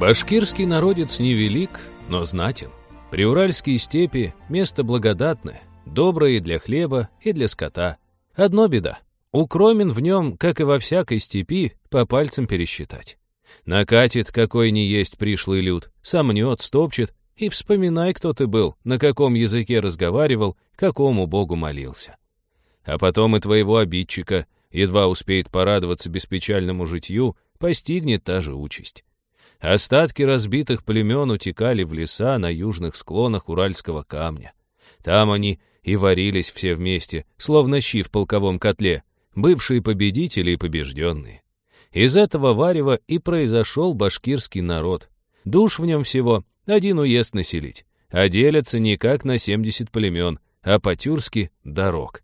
Башкирский народец невелик, но знатен. Приуральские степи — место благодатное, доброе и для хлеба, и для скота. Одно беда. Укромен в нем, как и во всякой степи, по пальцам пересчитать. Накатит, какой ни есть пришлый люд, сомнет, стопчет, и вспоминай, кто ты был, на каком языке разговаривал, какому богу молился. А потом и твоего обидчика, едва успеет порадоваться беспечальному житью, постигнет та же участь. Остатки разбитых племен утекали в леса на южных склонах Уральского камня. Там они и варились все вместе, словно щи в полковом котле, бывшие победители и побежденные. Из этого варева и произошел башкирский народ. Душ в нем всего один уезд населить, а делятся не как на 70 племен, а по-тюрски дорог.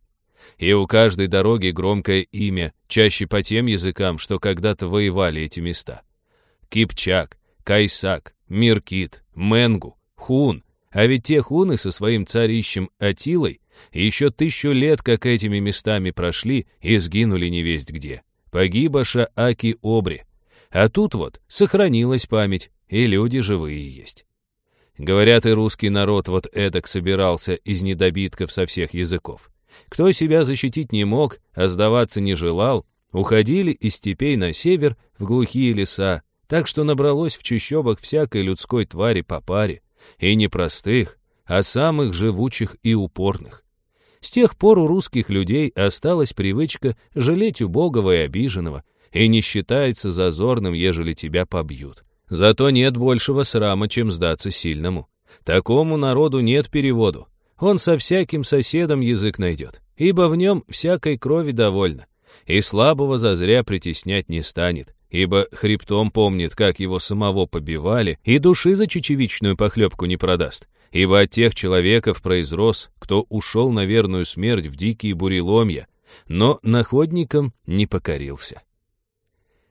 И у каждой дороги громкое имя, чаще по тем языкам, что когда-то воевали эти места. Кипчак, Кайсак, Миркит, Менгу, Хун. А ведь те хуны со своим царищем Атилой еще тысячу лет как этими местами прошли и сгинули невесть где. Погибаша Аки Обри. А тут вот сохранилась память, и люди живые есть. Говорят, и русский народ вот эдак собирался из недобитков со всех языков. Кто себя защитить не мог, а сдаваться не желал, уходили из степей на север в глухие леса, так что набралось в чащобах всякой людской твари по паре, и не простых, а самых живучих и упорных. С тех пор у русских людей осталась привычка жалеть убогого и обиженного, и не считается зазорным, ежели тебя побьют. Зато нет большего срама, чем сдаться сильному. Такому народу нет переводу. Он со всяким соседом язык найдет, ибо в нем всякой крови довольно, и слабого зазря притеснять не станет, ибо хребтом помнит, как его самого побивали, и души за чечевичную похлебку не продаст, ибо от тех человеков произрос, кто ушел на верную смерть в дикие буреломья, но находникам не покорился.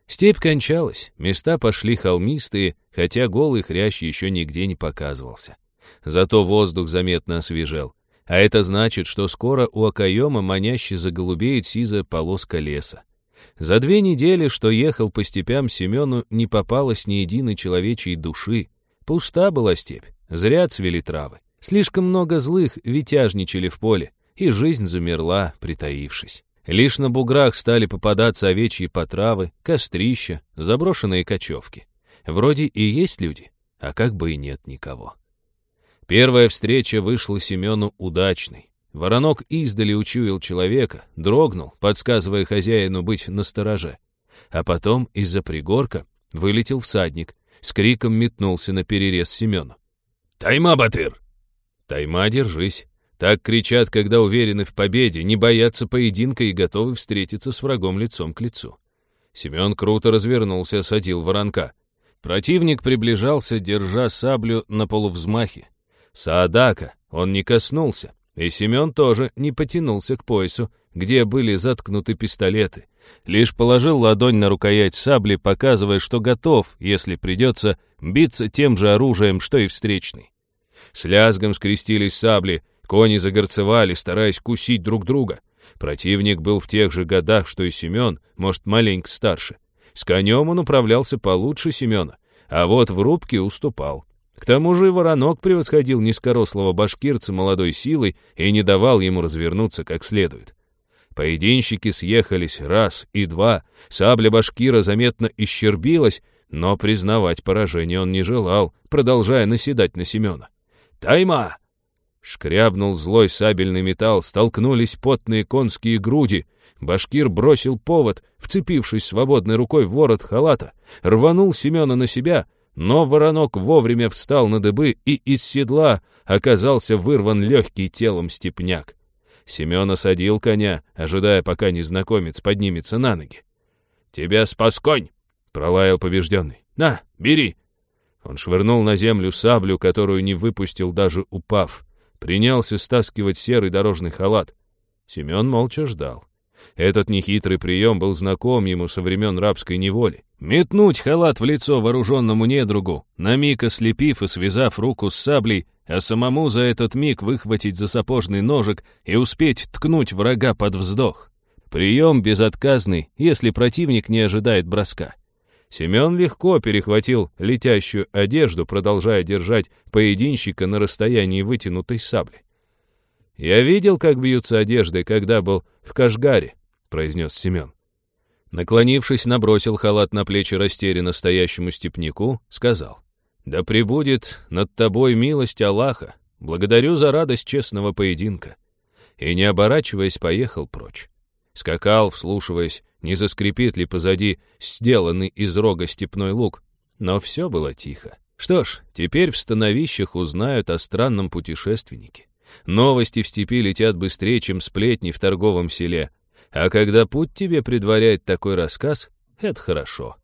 Степь кончалась, места пошли холмистые, хотя голый хрящ еще нигде не показывался. Зато воздух заметно освежел. А это значит, что скоро у окоема маняще заголубеет сизая полоска леса. За две недели, что ехал по степям Семену, не попалось ни единой человечьей души. Пуста была степь, зря цвели травы. Слишком много злых витяжничали в поле, и жизнь замерла, притаившись. Лишь на буграх стали попадаться овечьи потравы, кострища, заброшенные кочевки. Вроде и есть люди, а как бы и нет никого. Первая встреча вышла Семену удачной. Воронок издали учуял человека, дрогнул, подсказывая хозяину быть настороже. А потом из-за пригорка вылетел всадник, с криком метнулся на перерез Семену. «Тайма, Батыр!» «Тайма, держись!» Так кричат, когда уверены в победе, не боятся поединка и готовы встретиться с врагом лицом к лицу. Семен круто развернулся, осадил воронка. Противник приближался, держа саблю на полувзмахе. Саадака он не коснулся, и Семен тоже не потянулся к поясу, где были заткнуты пистолеты. Лишь положил ладонь на рукоять сабли, показывая, что готов, если придется, биться тем же оружием, что и встречный. С лязгом скрестились сабли, кони загорцевали, стараясь кусить друг друга. Противник был в тех же годах, что и Семен, может, маленько старше. С конем он управлялся получше Семена, а вот в рубке уступал. К тому же воронок превосходил низкорослого башкирца молодой силой и не давал ему развернуться как следует. Поединщики съехались раз и два, сабля башкира заметно исчербилась, но признавать поражение он не желал, продолжая наседать на Семена. «Тайма!» Шкрябнул злой сабельный металл, столкнулись потные конские груди. Башкир бросил повод, вцепившись свободной рукой в ворот халата, рванул Семена на себя, но воронок вовремя встал на дыбы, и из седла оказался вырван легкий телом степняк. Семен осадил коня, ожидая, пока незнакомец поднимется на ноги. «Тебя спас конь!» — пролаял побежденный. «На, бери!» Он швырнул на землю саблю, которую не выпустил, даже упав. Принялся стаскивать серый дорожный халат. Семен молча ждал. Этот нехитрый прием был знаком ему со времен рабской неволи. Метнуть халат в лицо вооруженному недругу, на миг ослепив и связав руку с саблей, а самому за этот миг выхватить за сапожный ножик и успеть ткнуть врага под вздох. Прием безотказный, если противник не ожидает броска. Семен легко перехватил летящую одежду, продолжая держать поединщика на расстоянии вытянутой сабли. «Я видел, как бьются одежды, когда был в Кашгаре», — произнес Семен. Наклонившись, набросил халат на плечи растерянно стоящему степняку, сказал, «Да пребудет над тобой милость Аллаха, благодарю за радость честного поединка». И, не оборачиваясь, поехал прочь. Скакал, вслушиваясь, не заскрипит ли позади сделанный из рога степной лук. Но все было тихо. Что ж, теперь в становищах узнают о странном путешественнике. Новости в степи летят быстрее, чем сплетни в торговом селе. А когда путь тебе предваряет такой рассказ, это хорошо.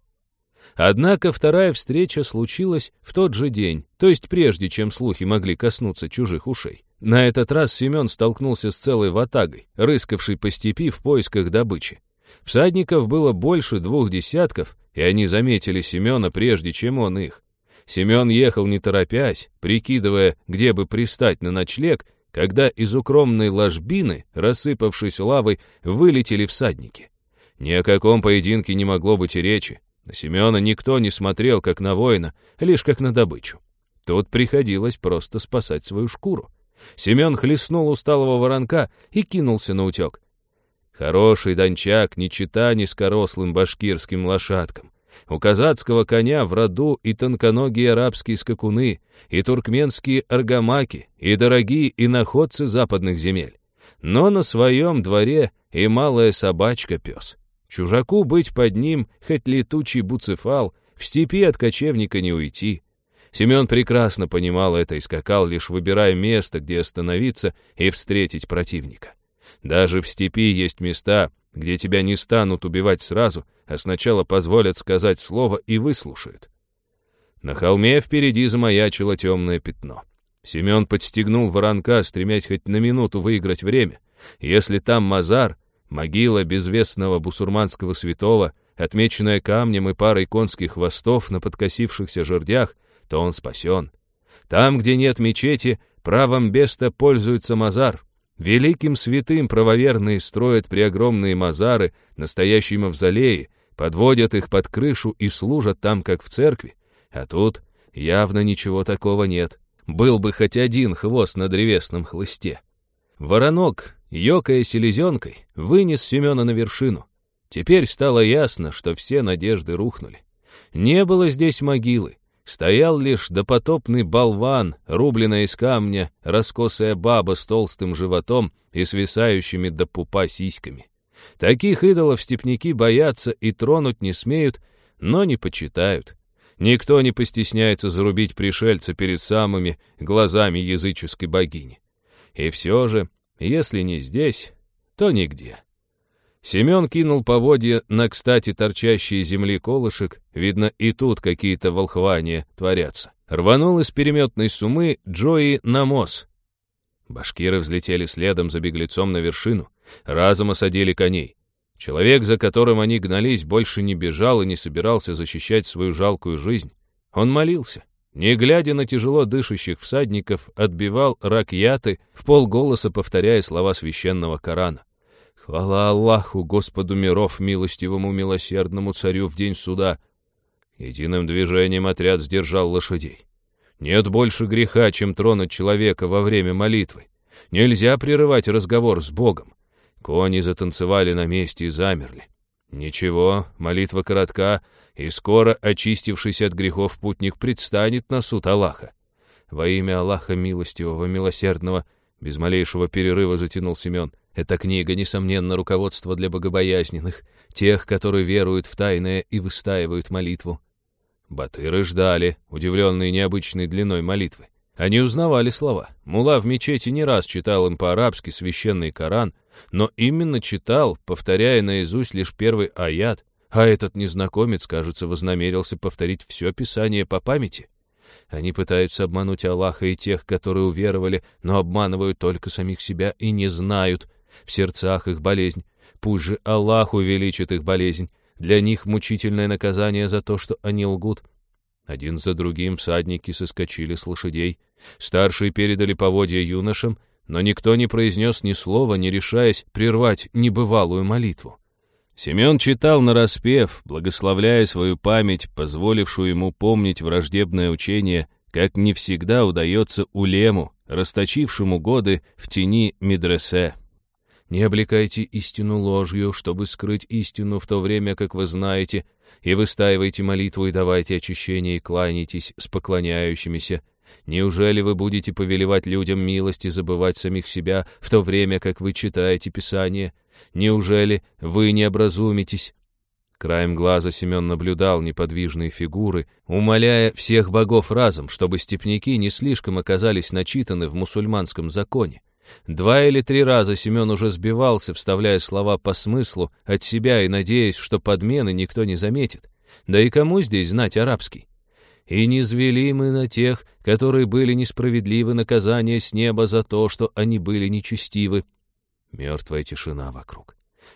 Однако вторая встреча случилась в тот же день, то есть прежде, чем слухи могли коснуться чужих ушей. На этот раз Семен столкнулся с целой ватагой, рыскавшей по степи в поисках добычи. Всадников было больше двух десятков, и они заметили Семена прежде, чем он их. Семен ехал не торопясь, прикидывая, где бы пристать на ночлег, когда из укромной ложбины, рассыпавшись лавой, вылетели всадники. Ни о каком поединке не могло быть и речи. На Семена никто не смотрел, как на воина, лишь как на добычу. Тут приходилось просто спасать свою шкуру. Семен хлестнул усталого воронка и кинулся на утек. Хороший дончак, не чита низкорослым башкирским лошадкам. У казацкого коня в роду и тонконогие арабские скакуны, и туркменские аргамаки, и дорогие иноходцы западных земель. Но на своем дворе и малая собачка-пес. Чужаку быть под ним, хоть летучий буцефал, в степи от кочевника не уйти. Семен прекрасно понимал это и скакал, лишь выбирая место, где остановиться и встретить противника. Даже в степи есть места, где тебя не станут убивать сразу, а сначала позволят сказать слово и выслушают. На холме впереди замаячило темное пятно. Семен подстегнул воронка, стремясь хоть на минуту выиграть время. Если там Мазар, Могила безвестного бусурманского святого, отмеченная камнем и парой конских хвостов на подкосившихся жердях, то он спасен. Там, где нет мечети, правом Беста пользуется Мазар. Великим святым правоверные строят преогромные мазары, настоящие мавзолеи, подводят их под крышу и служат там, как в церкви. А тут явно ничего такого нет. Был бы хоть один хвост на древесном хлысте. Воронок, ёкая селезенкой, вынес Семена на вершину. Теперь стало ясно, что все надежды рухнули. Не было здесь могилы. Стоял лишь допотопный болван, рубленная из камня, раскосая баба с толстым животом и свисающими до пупа сиськами. Таких идолов степняки боятся и тронуть не смеют, но не почитают. Никто не постесняется зарубить пришельца перед самыми глазами языческой богини. И все же если не здесь, то нигде. Семен кинул поводья на, кстати, торчащие земли колышек. Видно, и тут какие-то волхвания творятся. Рванул из переметной сумы Джои на моз. Башкиры взлетели следом за беглецом на вершину. Разом осадили коней. Человек, за которым они гнались, больше не бежал и не собирался защищать свою жалкую жизнь. Он молился. Не глядя на тяжело дышащих всадников, отбивал ракьяты, в полголоса повторяя слова священного Корана. «Хвала Аллаху, Господу миров, милостивому, милосердному царю в день суда!» Единым движением отряд сдержал лошадей. Нет больше греха, чем тронуть человека во время молитвы. Нельзя прерывать разговор с Богом. Кони затанцевали на месте и замерли. Ничего, молитва коротка, и скоро очистившийся от грехов путник предстанет на суд Аллаха. Во имя Аллаха милостивого, милосердного, без малейшего перерыва затянул Семен. Эта книга, несомненно, руководство для богобоязненных, тех, которые веруют в тайное и выстаивают молитву. Батыры ждали, удивленные необычной длиной молитвы. Они узнавали слова. Мула в мечети не раз читал им по-арабски священный Коран, но именно читал, повторяя наизусть лишь первый аят, а этот незнакомец, кажется, вознамерился повторить все Писание по памяти. Они пытаются обмануть Аллаха и тех, которые уверовали, но обманывают только самих себя и не знают. В сердцах их болезнь. Пусть же Аллах увеличит их болезнь. Для них мучительное наказание за то, что они лгут. Один за другим всадники соскочили с лошадей. Старшие передали поводья юношам, но никто не произнес ни слова, не решаясь прервать небывалую молитву. Семен читал нараспев, благословляя свою память, позволившую ему помнить враждебное учение, как не всегда удается улему, расточившему годы в тени медресе. Не облекайте истину ложью, чтобы скрыть истину в то время, как вы знаете, и выстаивайте молитву и давайте очищение и кланяйтесь с поклоняющимися. Неужели вы будете повелевать людям милости забывать самих себя в то время, как вы читаете Писание? Неужели вы не образумитесь? Краем глаза Семен наблюдал неподвижные фигуры, умоляя всех богов разом, чтобы степняки не слишком оказались начитаны в мусульманском законе. Два или три раза Семен уже сбивался, вставляя слова по смыслу от себя и надеясь, что подмены никто не заметит. Да и кому здесь знать арабский? И не звели мы на тех, которые были несправедливы наказания с неба за то, что они были нечестивы. Мертвая тишина вокруг.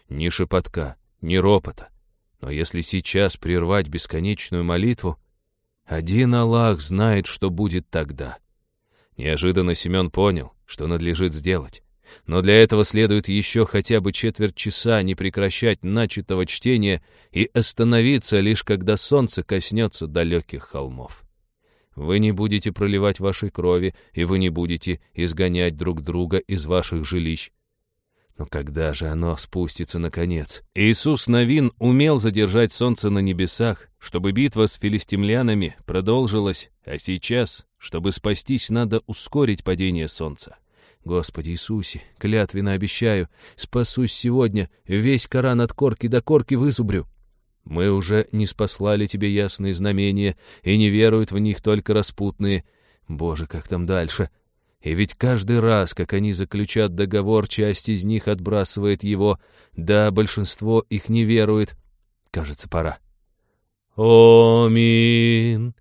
Ни шепотка, ни ропота. Но если сейчас прервать бесконечную молитву, один Аллах знает, что будет тогда. Неожиданно Семен понял, что надлежит сделать. Но для этого следует еще хотя бы четверть часа не прекращать начатого чтения и остановиться лишь когда солнце коснется далеких холмов. Вы не будете проливать вашей крови, и вы не будете изгонять друг друга из ваших жилищ. Но когда же оно спустится наконец? Иисус Новин умел задержать солнце на небесах, чтобы битва с филистимлянами продолжилась, а сейчас, чтобы спастись, надо ускорить падение солнца. Господи Иисусе, клятвенно обещаю, спасусь сегодня, весь Коран от корки до корки вызубрю. Мы уже не спаслали тебе ясные знамения, и не веруют в них только распутные. Боже, как там дальше? И ведь каждый раз, как они заключат договор, часть из них отбрасывает его, да большинство их не верует. Кажется, пора. «Омин!»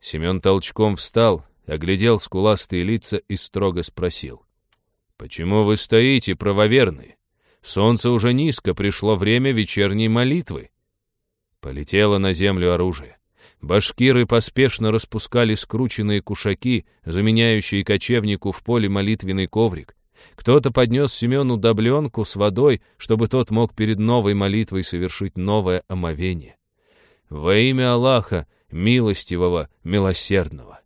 Семен толчком встал, оглядел скуластые лица и строго спросил. «Почему вы стоите, правоверные? Солнце уже низко, пришло время вечерней молитвы». Полетело на землю оружие. Башкиры поспешно распускали скрученные кушаки, заменяющие кочевнику в поле молитвенный коврик. Кто-то поднес Семену добленку с водой, чтобы тот мог перед новой молитвой совершить новое омовение. Во имя Аллаха, милостивого, милосердного.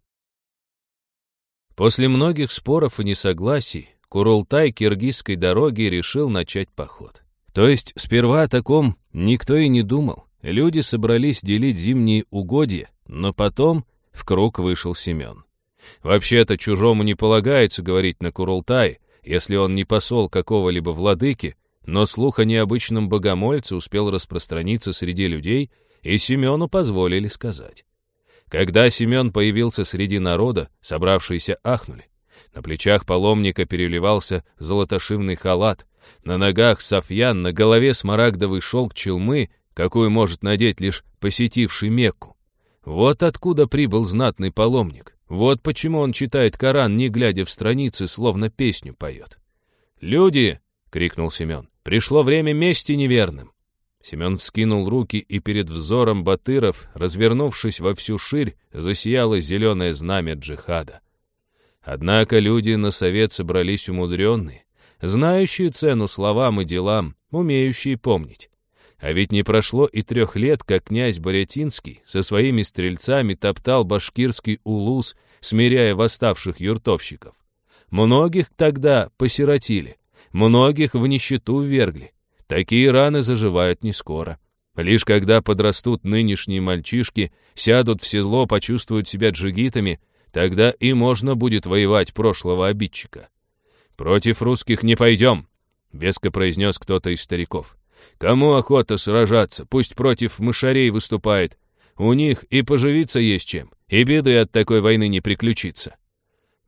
После многих споров и несогласий Курултай киргизской дороги решил начать поход. То есть сперва о таком никто и не думал. Люди собрались делить зимние угодья, но потом в круг вышел Семен. Вообще-то чужому не полагается говорить на Курултай, если он не посол какого-либо владыки, но слух о необычном богомольце успел распространиться среди людей, и Семену позволили сказать. Когда Семен появился среди народа, собравшиеся ахнули. На плечах паломника переливался золотошивный халат, на ногах софьян, на голове смарагдовый шелк челмы, какую может надеть лишь посетивший Мекку. Вот откуда прибыл знатный паломник. Вот почему он читает Коран, не глядя в страницы, словно песню поет. «Люди!» — крикнул Семен. «Пришло время мести неверным!» Семен вскинул руки, и перед взором батыров, развернувшись во всю ширь, засияло зеленое знамя джихада. Однако люди на совет собрались умудренные, знающие цену словам и делам, умеющие помнить. А ведь не прошло и трех лет, как князь Борятинский со своими стрельцами топтал башкирский улус, смиряя восставших юртовщиков. Многих тогда посиротили, многих в нищету ввергли. Такие раны заживают не скоро. Лишь когда подрастут нынешние мальчишки, сядут в седло, почувствуют себя джигитами, тогда и можно будет воевать прошлого обидчика. «Против русских не пойдем», — веско произнес кто-то из стариков. Кому охота сражаться, пусть против мышарей выступает. У них и поживиться есть чем, и беды от такой войны не приключится.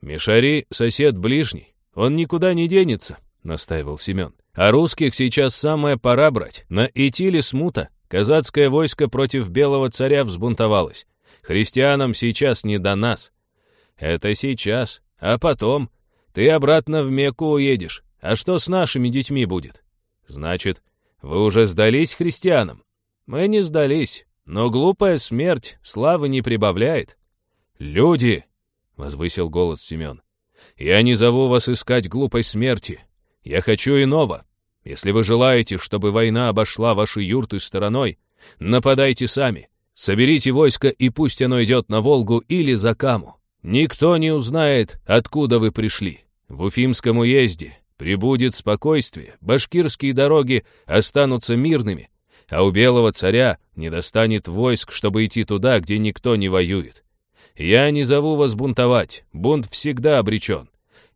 Мишари — сосед ближний, он никуда не денется, — настаивал Семен. А русских сейчас самая пора брать. На Итиле смута. Казацкое войско против белого царя взбунтовалось. Христианам сейчас не до нас. Это сейчас. А потом? Ты обратно в Мекку уедешь. А что с нашими детьми будет? Значит, вы уже сдались христианам? Мы не сдались, но глупая смерть славы не прибавляет. Люди, — возвысил голос Семен, — я не зову вас искать глупой смерти. Я хочу иного. Если вы желаете, чтобы война обошла ваши юрты стороной, нападайте сами. Соберите войско, и пусть оно идет на Волгу или за Каму. Никто не узнает, откуда вы пришли. В Уфимском уезде прибудет спокойствие, башкирские дороги останутся мирными, а у белого царя не достанет войск, чтобы идти туда, где никто не воюет. Я не зову вас бунтовать, бунт всегда обречен.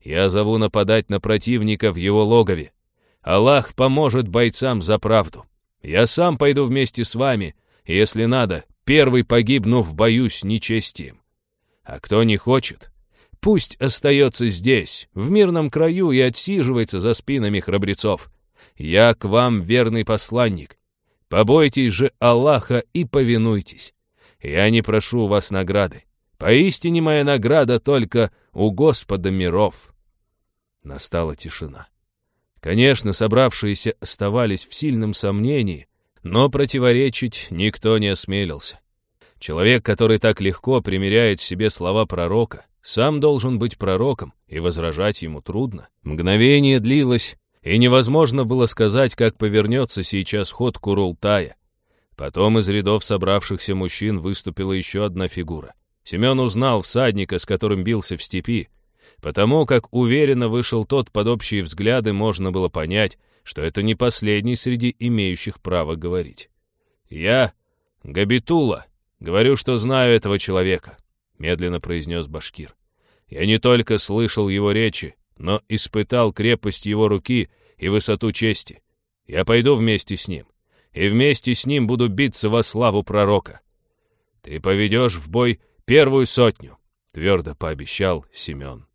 Я зову нападать на противника в его логове. Аллах поможет бойцам за правду. Я сам пойду вместе с вами, если надо, первый погибну в бою с нечестием. А кто не хочет, пусть остается здесь, в мирном краю, и отсиживается за спинами храбрецов. Я к вам верный посланник. Побойтесь же Аллаха и повинуйтесь. Я не прошу у вас награды. Поистине моя награда только у Господа миров. Настала тишина. Конечно, собравшиеся оставались в сильном сомнении, но противоречить никто не осмелился. Человек, который так легко примеряет в себе слова пророка, сам должен быть пророком, и возражать ему трудно. Мгновение длилось, и невозможно было сказать, как повернется сейчас ход Курултая. Потом из рядов собравшихся мужчин выступила еще одна фигура. Семен узнал всадника, с которым бился в степи. Потому как уверенно вышел тот под общие взгляды, можно было понять, что это не последний среди имеющих право говорить. «Я, Габитула, говорю, что знаю этого человека», — медленно произнес Башкир. «Я не только слышал его речи, но испытал крепость его руки и высоту чести. Я пойду вместе с ним, и вместе с ним буду биться во славу пророка. Ты поведешь в бой первую сотню», — твердо пообещал Семен.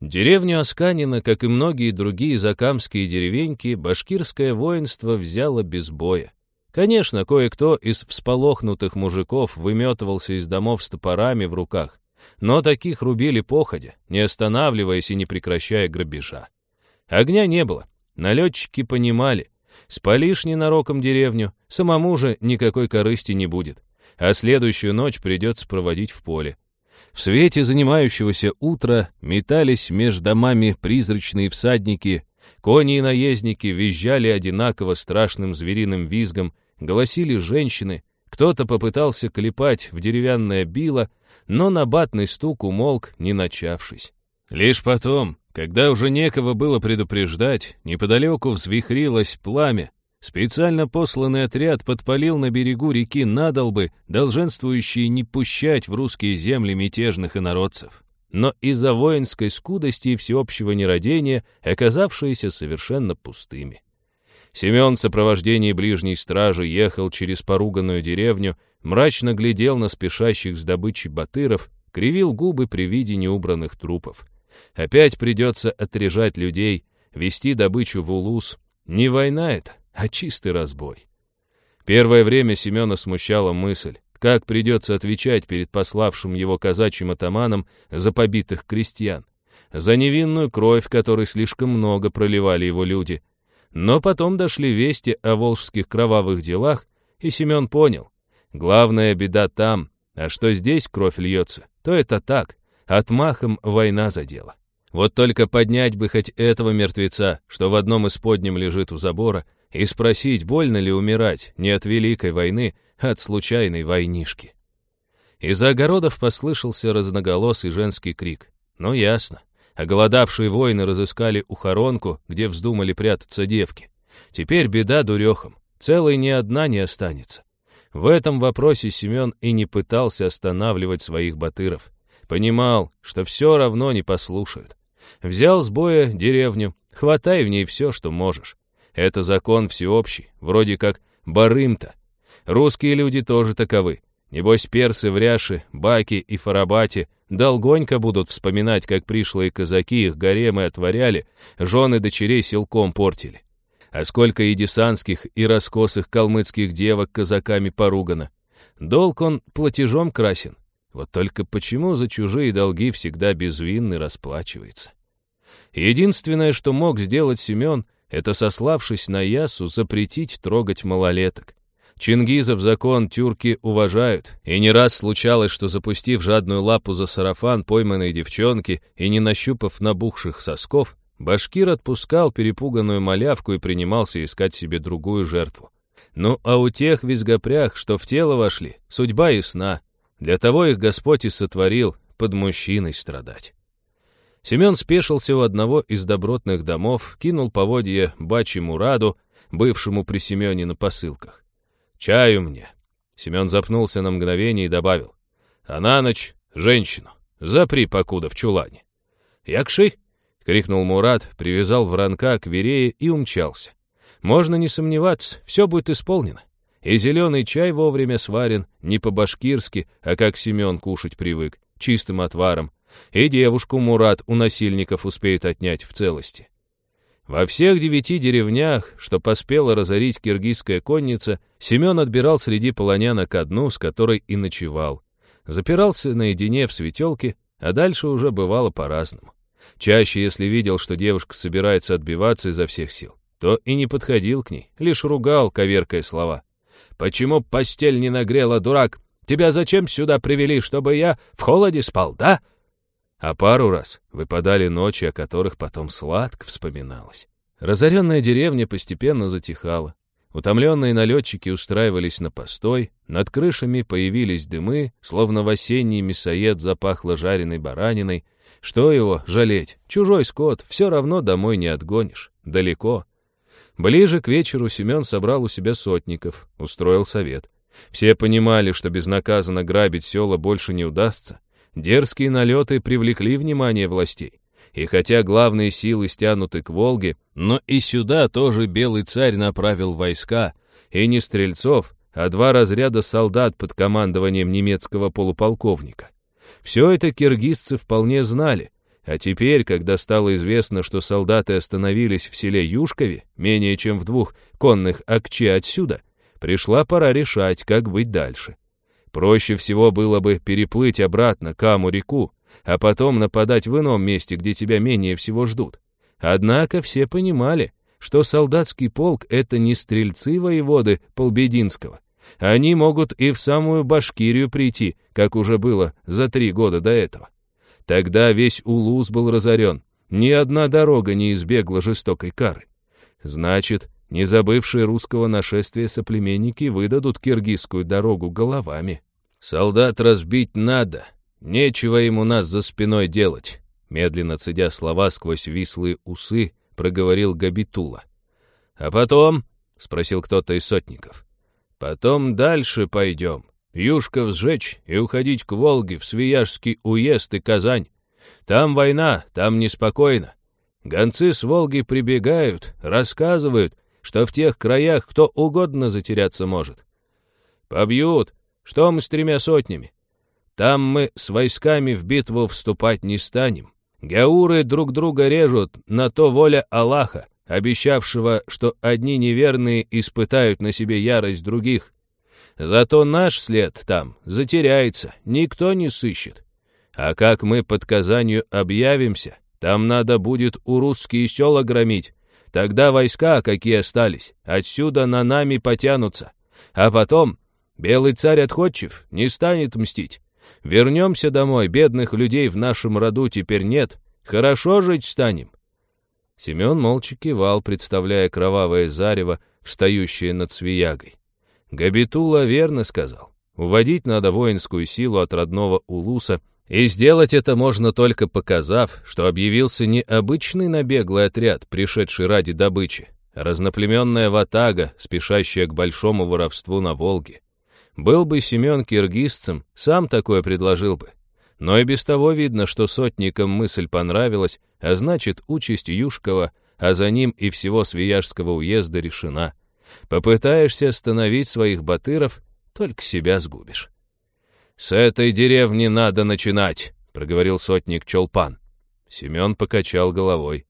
Деревню Асканина, как и многие другие закамские деревеньки, башкирское воинство взяло без боя. Конечно, кое-кто из всполохнутых мужиков выметывался из домов с топорами в руках, но таких рубили походя, не останавливаясь и не прекращая грабежа. Огня не было, налетчики понимали, спалишь ненароком деревню, самому же никакой корысти не будет, а следующую ночь придется проводить в поле. В свете занимающегося утра метались между домами призрачные всадники, кони и наездники визжали одинаково страшным звериным визгом, голосили женщины, кто-то попытался клепать в деревянное било, но набатный стук умолк, не начавшись. Лишь потом, когда уже некого было предупреждать, неподалеку взвихрилось пламя, Специально посланный отряд подпалил на берегу реки надолбы, долженствующие не пущать в русские земли мятежных инородцев. Но из-за воинской скудости и всеобщего нерадения, оказавшиеся совершенно пустыми. Семен в сопровождении ближней стражи ехал через поруганную деревню, мрачно глядел на спешащих с добычей батыров, кривил губы при виде неубранных трупов. Опять придется отрежать людей, вести добычу в улус. Не война это, а чистый разбой. Первое время Семена смущала мысль, как придется отвечать перед пославшим его казачьим атаманом за побитых крестьян, за невинную кровь, которой слишком много проливали его люди. Но потом дошли вести о волжских кровавых делах, и Семен понял, главная беда там, а что здесь кровь льется, то это так, отмахом война задела. Вот только поднять бы хоть этого мертвеца, что в одном из подням лежит у забора, и спросить, больно ли умирать не от Великой войны, а от случайной войнишки. Из-за огородов послышался разноголосый женский крик. Ну, ясно. Оголодавшие воины разыскали ухоронку, где вздумали прятаться девки. Теперь беда дурехам. Целой ни одна не останется. В этом вопросе Семен и не пытался останавливать своих батыров. Понимал, что все равно не послушают. Взял с боя деревню, хватай в ней все, что можешь. Это закон всеобщий, вроде как барым-то. Русские люди тоже таковы. Небось, персы в Ряше, Баки и Фарабате долгонько будут вспоминать, как пришлые казаки их гаремы отворяли, жены дочерей силком портили. А сколько и десанских, и раскосых калмыцких девок казаками поругано. Долг он платежом красен. Вот только почему за чужие долги всегда безвинный расплачивается? Единственное, что мог сделать Семен, это, сославшись на Ясу, запретить трогать малолеток. Чингизов закон тюрки уважают, и не раз случалось, что, запустив жадную лапу за сарафан пойманной девчонки и не нащупав набухших сосков, башкир отпускал перепуганную малявку и принимался искать себе другую жертву. Ну, а у тех визгопрях, что в тело вошли, судьба ясна. Для того их Господь и сотворил под мужчиной страдать. Семен спешился у одного из добротных домов, кинул поводье бачи Мураду, бывшему при Семене на посылках. «Чаю мне!» Семен запнулся на мгновение и добавил. «А на ночь женщину. Запри, покуда в чулане». «Якши!» — крикнул Мурат, привязал воронка к верее и умчался. «Можно не сомневаться, все будет исполнено. И зеленый чай вовремя сварен, не по-башкирски, а как Семен кушать привык, чистым отваром, и девушку Мурат у насильников успеет отнять в целости. Во всех девяти деревнях, что поспела разорить киргизская конница, Семен отбирал среди полонянок одну, с которой и ночевал. Запирался наедине в светелке, а дальше уже бывало по-разному. Чаще, если видел, что девушка собирается отбиваться изо всех сил, то и не подходил к ней, лишь ругал, коверкая слова. «Почему постель не нагрела, дурак? Тебя зачем сюда привели, чтобы я в холоде спал, да?» А пару раз выпадали ночи, о которых потом сладко вспоминалось. Разоренная деревня постепенно затихала. Утомленные налетчики устраивались на постой, над крышами появились дымы, словно в осенний мясоед запахло жареной бараниной. Что его жалеть? Чужой скот, все равно домой не отгонишь. Далеко. Ближе к вечеру Семен собрал у себя сотников, устроил совет. Все понимали, что безнаказанно грабить села больше не удастся. Дерзкие налеты привлекли внимание властей. И хотя главные силы стянуты к Волге, но и сюда тоже Белый царь направил войска, и не стрельцов, а два разряда солдат под командованием немецкого полуполковника. Все это киргизцы вполне знали, а теперь, когда стало известно, что солдаты остановились в селе Юшкове, менее чем в двух конных акче отсюда, пришла пора решать, как быть дальше. Проще всего было бы переплыть обратно к Аму-реку, а потом нападать в ином месте, где тебя менее всего ждут. Однако все понимали, что солдатский полк — это не стрельцы воеводы Полбединского. Они могут и в самую Башкирию прийти, как уже было за три года до этого. Тогда весь Улус был разорен, ни одна дорога не избегла жестокой кары. Значит, не забывшие русского нашествия соплеменники выдадут киргизскую дорогу головами. «Солдат разбить надо, нечего ему нас за спиной делать», медленно цедя слова сквозь вислые усы, проговорил Габитула. «А потом?» — спросил кто-то из сотников. «Потом дальше пойдем. Юшков сжечь и уходить к Волге, в Свияжский уезд и Казань. Там война, там неспокойно. Гонцы с Волги прибегают, рассказывают, что в тех краях кто угодно затеряться может. Побьют, что мы с тремя сотнями? Там мы с войсками в битву вступать не станем. Гауры друг друга режут, на то воля Аллаха, обещавшего, что одни неверные испытают на себе ярость других. Зато наш след там затеряется, никто не сыщет. А как мы под Казанью объявимся, там надо будет у русские села громить, Тогда войска, какие остались, отсюда на нами потянутся. А потом белый царь отходчив, не станет мстить. Вернемся домой, бедных людей в нашем роду теперь нет. Хорошо жить станем. Семен молча кивал, представляя кровавое зарево, встающее над Свиягой. Габитула верно сказал. Уводить надо воинскую силу от родного Улуса — и сделать это можно только показав, что объявился не обычный набеглый отряд, пришедший ради добычи, а разноплеменная ватага, спешащая к большому воровству на Волге. Был бы Семен киргизцем, сам такое предложил бы. Но и без того видно, что сотникам мысль понравилась, а значит, участь Юшкова, а за ним и всего Свияжского уезда решена. Попытаешься остановить своих батыров, только себя сгубишь. «С этой деревни надо начинать», — проговорил сотник Чолпан. Семен покачал головой.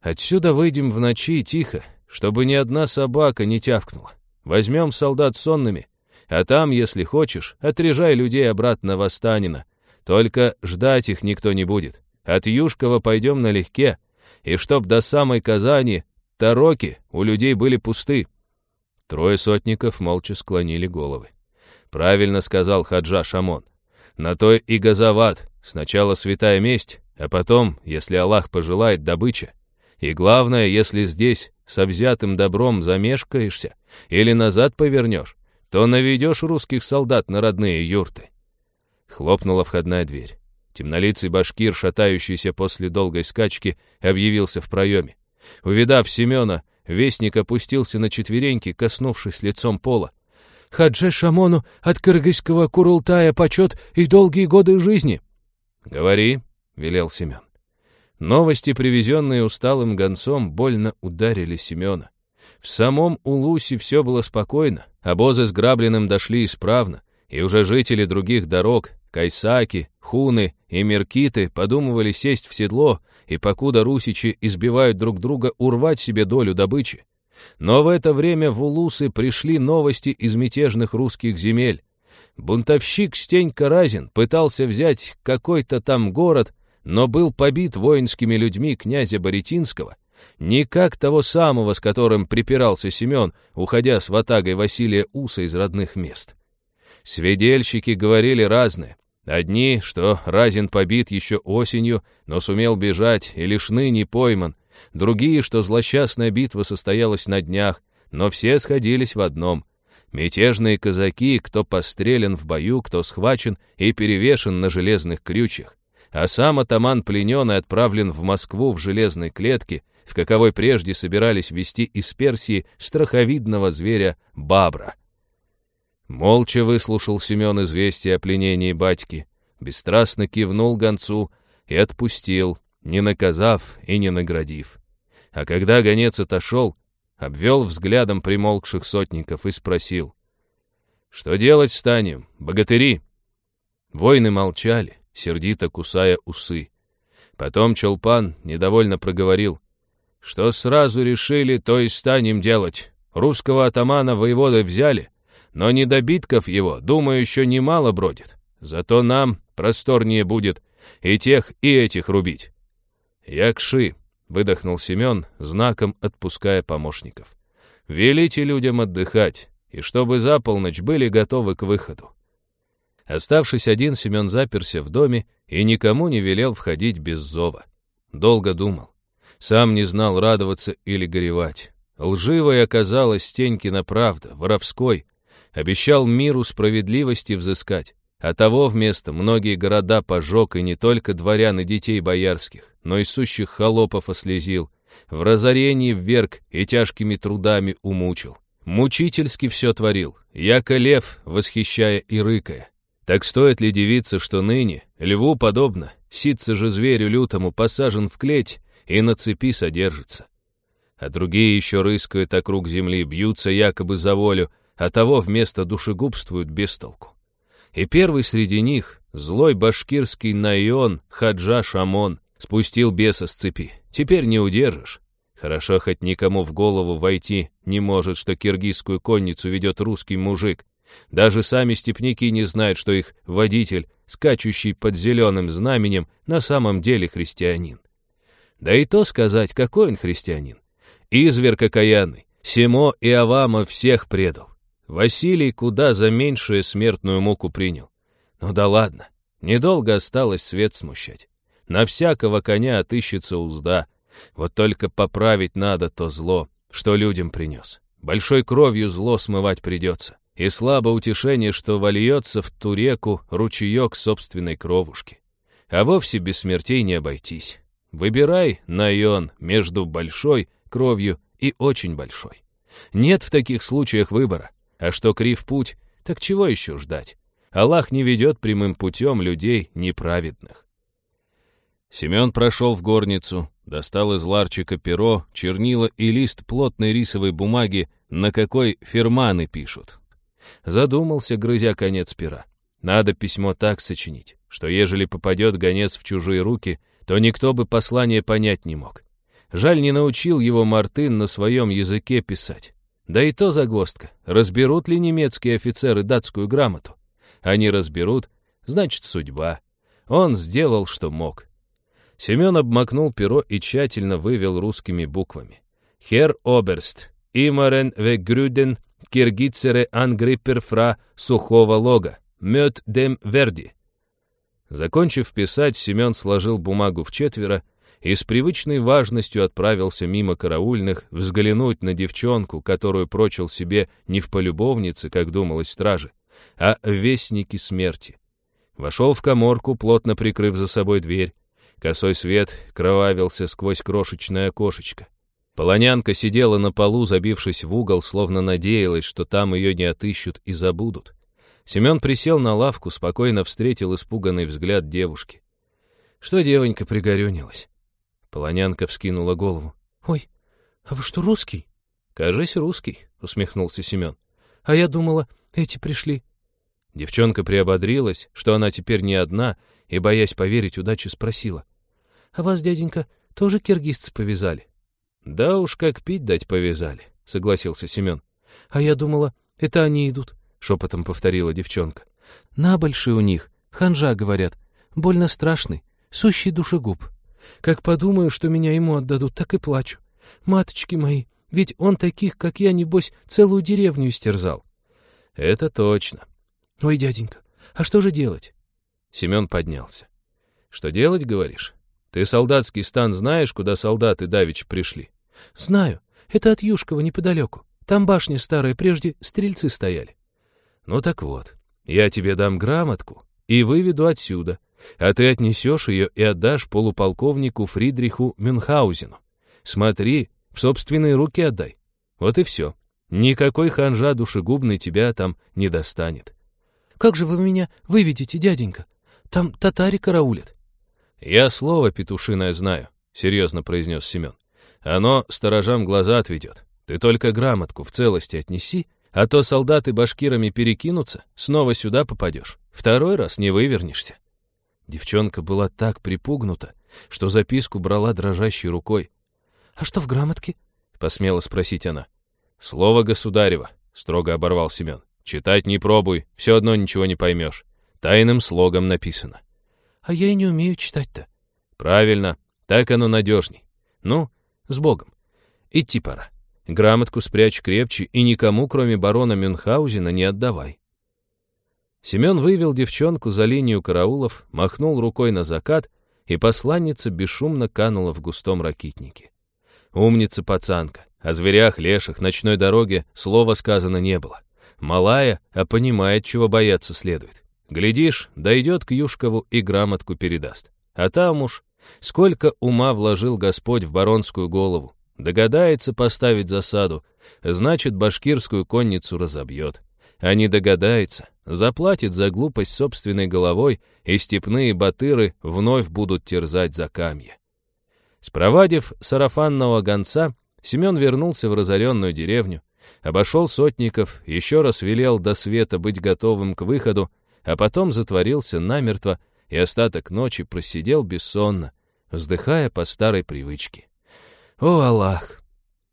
«Отсюда выйдем в ночи тихо, чтобы ни одна собака не тявкнула. Возьмем солдат сонными, а там, если хочешь, отрежай людей обратно в Останино. Только ждать их никто не будет. От Юшкова пойдем налегке, и чтоб до самой Казани тароки у людей были пусты». Трое сотников молча склонили головы. Правильно сказал Хаджа Шамон. На то и газоват. Сначала святая месть, а потом, если Аллах пожелает, добыча. И главное, если здесь со взятым добром замешкаешься или назад повернешь, то наведешь русских солдат на родные юрты. Хлопнула входная дверь. Темнолицый башкир, шатающийся после долгой скачки, объявился в проеме. Увидав Семена, вестник опустился на четвереньки, коснувшись лицом пола. «Хадже Шамону от кыргызского Курултая почет и долгие годы жизни!» «Говори», — велел Семен. Новости, привезенные усталым гонцом, больно ударили Семена. В самом Улусе все было спокойно, обозы с грабленным дошли исправно, и уже жители других дорог, Кайсаки, Хуны и Меркиты подумывали сесть в седло и, покуда русичи избивают друг друга, урвать себе долю добычи. Но в это время в Улусы пришли новости из мятежных русских земель. Бунтовщик Стенька Разин пытался взять какой-то там город, но был побит воинскими людьми князя Боретинского, не как того самого, с которым припирался Семен, уходя с ватагой Василия Уса из родных мест. Свидельщики говорили разное. Одни, что Разин побит еще осенью, но сумел бежать и лишь ныне пойман. Другие, что злосчастная битва состоялась на днях, но все сходились в одном. Мятежные казаки, кто пострелян в бою, кто схвачен и перевешен на железных крючьях. А сам атаман пленен и отправлен в Москву в железной клетке, в каковой прежде собирались вести из Персии страховидного зверя Бабра. Молча выслушал Семен известие о пленении батьки, бесстрастно кивнул гонцу и отпустил, не наказав и не наградив. А когда гонец отошел, обвел взглядом примолкших сотников и спросил, «Что делать станем, богатыри?» Воины молчали, сердито кусая усы. Потом Чолпан недовольно проговорил, «Что сразу решили, то и станем делать. Русского атамана воеводы взяли, но недобитков его, думаю, еще немало бродит. Зато нам просторнее будет и тех, и этих рубить. Якши, выдохнул Семен, знаком отпуская помощников. Велите людям отдыхать, и чтобы за полночь были готовы к выходу. Оставшись один, Семен заперся в доме и никому не велел входить без зова. Долго думал. Сам не знал, радоваться или горевать. Лживой оказалась Стенькина правда, воровской, Обещал миру справедливости взыскать. А того вместо многие города пожег и не только дворян и детей боярских, но и сущих холопов ослезил, в разорении вверг и тяжкими трудами умучил. Мучительски все творил, яко лев, восхищая и рыкая. Так стоит ли дивиться, что ныне, льву подобно, ситца же зверю лютому посажен в клеть и на цепи содержится. А другие еще рыскают округ земли, бьются якобы за волю, а того вместо душегубствуют без толку. И первый среди них, злой башкирский Найон Хаджа Шамон, спустил беса с цепи. Теперь не удержишь. Хорошо, хоть никому в голову войти не может, что киргизскую конницу ведет русский мужик. Даже сами степняки не знают, что их водитель, скачущий под зеленым знаменем, на самом деле христианин. Да и то сказать, какой он христианин. Изверг окаянный, Симо и Авама всех предал. Василий куда за меньшую смертную муку принял. Ну да ладно, недолго осталось свет смущать. На всякого коня отыщется узда. Вот только поправить надо то зло, что людям принес. Большой кровью зло смывать придется. И слабо утешение, что вольется в ту реку ручеек собственной кровушки. А вовсе без смертей не обойтись. Выбирай, Найон, между большой кровью и очень большой. Нет в таких случаях выбора. А что крив путь, так чего еще ждать? Аллах не ведет прямым путем людей неправедных. Семен прошел в горницу, достал из ларчика перо, чернила и лист плотной рисовой бумаги, на какой фирманы пишут. Задумался, грызя конец пера. Надо письмо так сочинить, что ежели попадет гонец в чужие руки, то никто бы послание понять не мог. Жаль, не научил его Мартын на своем языке писать. Да и то загвоздка. Разберут ли немецкие офицеры датскую грамоту? Они разберут, значит, судьба. Он сделал, что мог. Семен обмакнул перо и тщательно вывел русскими буквами. «Хер Оберст, имарен вегрюден, киргицере ангриппер фра сухого лога, мед дем верди». Закончив писать, Семен сложил бумагу в четверо и с привычной важностью отправился мимо караульных взглянуть на девчонку, которую прочил себе не в полюбовнице, как думалось страже, а в вестнике смерти. Вошел в коморку, плотно прикрыв за собой дверь. Косой свет кровавился сквозь крошечное окошечко. Полонянка сидела на полу, забившись в угол, словно надеялась, что там ее не отыщут и забудут. Семен присел на лавку, спокойно встретил испуганный взгляд девушки. Что девонька пригорюнилась? Полонянка вскинула голову. «Ой, а вы что, русский?» «Кажись, русский», — усмехнулся Семен. «А я думала, эти пришли». Девчонка приободрилась, что она теперь не одна, и, боясь поверить, удачи спросила. «А вас, дяденька, тоже киргизцы повязали?» «Да уж, как пить дать повязали», — согласился Семен. «А я думала, это они идут», — шепотом повторила девчонка. «Набольший у них, ханжа, говорят, больно страшный, сущий душегуб. Как подумаю, что меня ему отдадут, так и плачу. Маточки мои, ведь он таких, как я, небось, целую деревню истерзал». «Это точно». «Ой, дяденька, а что же делать?» Семен поднялся. «Что делать, говоришь? Ты солдатский стан знаешь, куда солдаты давич пришли?» «Знаю. Это от Юшкова неподалеку. Там башня старая, прежде стрельцы стояли». «Ну так вот, я тебе дам грамотку и выведу отсюда, а ты отнесешь ее и отдашь полуполковнику Фридриху Мюнхгаузену. Смотри, в собственные руки отдай. Вот и все. Никакой ханжа душегубный тебя там не достанет». «Как же вы меня выведете, дяденька? Там татари караулят». «Я слово петушиное знаю», — серьезно произнес Семен. Оно сторожам глаза отведет. Ты только грамотку в целости отнеси, а то солдаты башкирами перекинутся, снова сюда попадешь. Второй раз не вывернешься». Девчонка была так припугнута, что записку брала дрожащей рукой. «А что в грамотке?» — посмела спросить она. «Слово государева», — строго оборвал Семен. «Читать не пробуй, все одно ничего не поймешь. Тайным слогом написано». «А я и не умею читать-то». «Правильно, так оно надежней. Ну, с Богом. Идти пора. Грамотку спрячь крепче и никому, кроме барона Мюнхгаузена, не отдавай. Семен вывел девчонку за линию караулов, махнул рукой на закат, и посланница бесшумно канула в густом ракитнике. Умница пацанка. О зверях, леших, ночной дороге слова сказано не было. Малая, а понимает, чего бояться следует. Глядишь, дойдет к Юшкову и грамотку передаст. А там уж Сколько ума вложил Господь в баронскую голову. Догадается поставить засаду, значит, башкирскую конницу разобьет. А не догадается, заплатит за глупость собственной головой, и степные батыры вновь будут терзать за камья. Спровадив сарафанного гонца, Семен вернулся в разоренную деревню, обошел сотников, еще раз велел до света быть готовым к выходу, а потом затворился намертво и остаток ночи просидел бессонно, вздыхая по старой привычке. О, Аллах!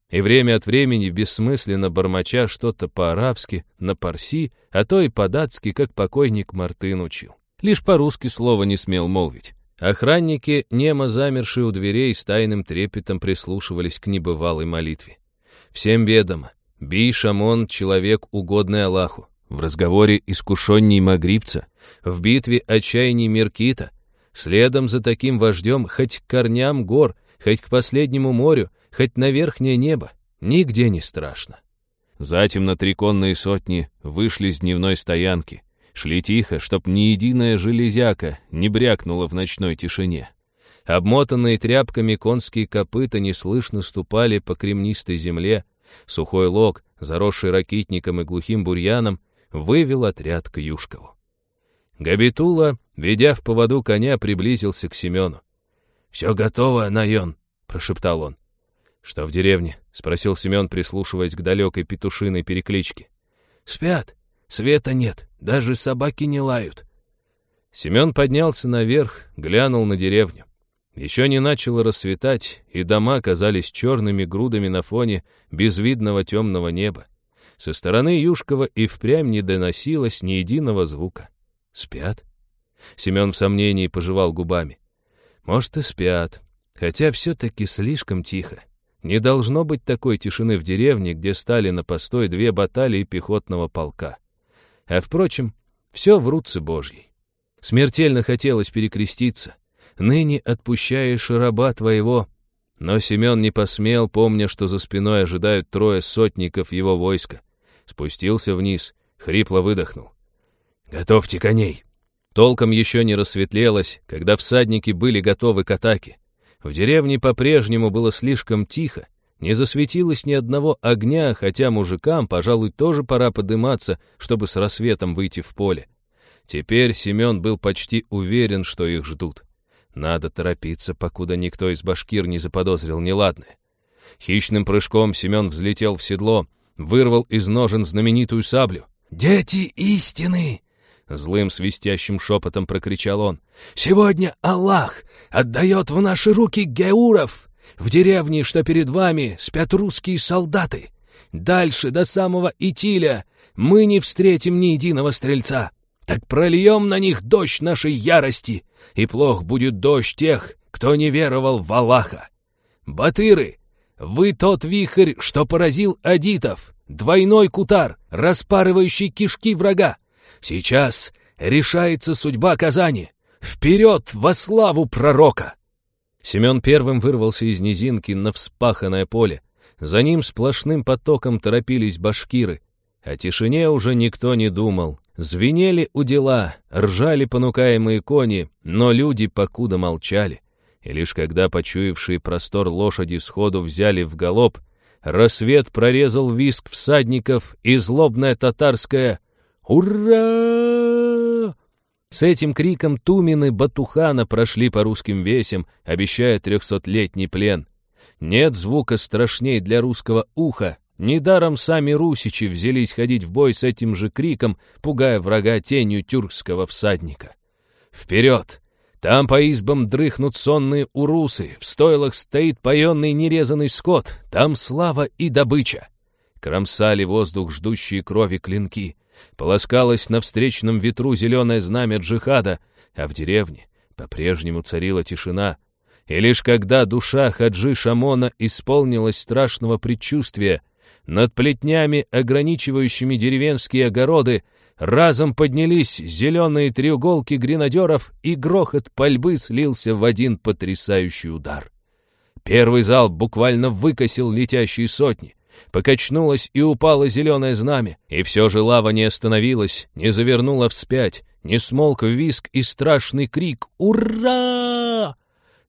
И время от времени, бессмысленно бормоча что-то по-арабски, на парси, а то и по-датски, как покойник Мартын учил. Лишь по-русски слова не смел молвить. Охранники, немо замершие у дверей, с тайным трепетом прислушивались к небывалой молитве. Всем ведомо, Бий Шамон — человек, угодный Аллаху. В разговоре искушенней Магрибца, в битве отчаяний Меркита, следом за таким вождем хоть к корням гор, хоть к последнему морю, хоть на верхнее небо, нигде не страшно. Затем на три конные сотни вышли с дневной стоянки, шли тихо, чтоб ни единая железяка не брякнула в ночной тишине. Обмотанные тряпками конские копыта неслышно ступали по кремнистой земле, сухой лог, заросший ракитником и глухим бурьяном, вывел отряд к Юшкову. Габитула, ведя в поводу коня, приблизился к Семену. «Все готово, Найон», — прошептал он. «Что в деревне?» — спросил Семен, прислушиваясь к далекой петушиной перекличке. «Спят. Света нет. Даже собаки не лают». Семен поднялся наверх, глянул на деревню. Еще не начало рассветать, и дома казались черными грудами на фоне безвидного темного неба. Со стороны Юшкова и впрямь не доносилось ни единого звука. Спят? Семен в сомнении пожевал губами. Может, и спят. Хотя все-таки слишком тихо. Не должно быть такой тишины в деревне, где стали на постой две баталии пехотного полка. А впрочем, все в руце Божьей. Смертельно хотелось перекреститься. ныне отпущаешь раба твоего». Но Семен не посмел, помня, что за спиной ожидают трое сотников его войска. Спустился вниз, хрипло выдохнул. «Готовьте коней!» Толком еще не рассветлелось, когда всадники были готовы к атаке. В деревне по-прежнему было слишком тихо, не засветилось ни одного огня, хотя мужикам, пожалуй, тоже пора подыматься, чтобы с рассветом выйти в поле. Теперь Семен был почти уверен, что их ждут. Надо торопиться, покуда никто из башкир не заподозрил неладное. Хищным прыжком Семен взлетел в седло, вырвал из ножен знаменитую саблю. «Дети истины!» Злым свистящим шепотом прокричал он. «Сегодня Аллах отдает в наши руки геуров! В деревне, что перед вами, спят русские солдаты. Дальше, до самого Итиля, мы не встретим ни единого стрельца. Так прольем на них дождь нашей ярости, и плох будет дождь тех, кто не веровал в Аллаха. Батыры, вы тот вихрь, что поразил адитов, двойной кутар, распарывающий кишки врага. Сейчас решается судьба Казани. Вперед во славу пророка!» Семен первым вырвался из низинки на вспаханное поле. За ним сплошным потоком торопились башкиры. О тишине уже никто не думал. Звенели у дела, ржали понукаемые кони, но люди покуда молчали. И лишь когда почуявшие простор лошади сходу взяли в галоп, рассвет прорезал виск всадников и злобная татарская «Ура!» С этим криком Тумины Батухана прошли по русским весям, обещая трехсотлетний плен. Нет звука страшней для русского уха. Недаром сами русичи взялись ходить в бой с этим же криком, пугая врага тенью тюркского всадника. «Вперед! Там по избам дрыхнут сонные урусы, в стойлах стоит поенный нерезанный скот, там слава и добыча!» Кромсали воздух ждущие крови клинки — Полоскалось на встречном ветру зеленое знамя джихада, а в деревне по-прежнему царила тишина. И лишь когда душа Хаджи Шамона исполнилась страшного предчувствия, над плетнями, ограничивающими деревенские огороды, разом поднялись зеленые треуголки гренадеров, и грохот пальбы слился в один потрясающий удар. Первый залп буквально выкосил летящие сотни. Покачнулось и упало зеленое знамя, и все же лава не остановилась, не завернула вспять, не смолк виск и страшный крик «Ура!».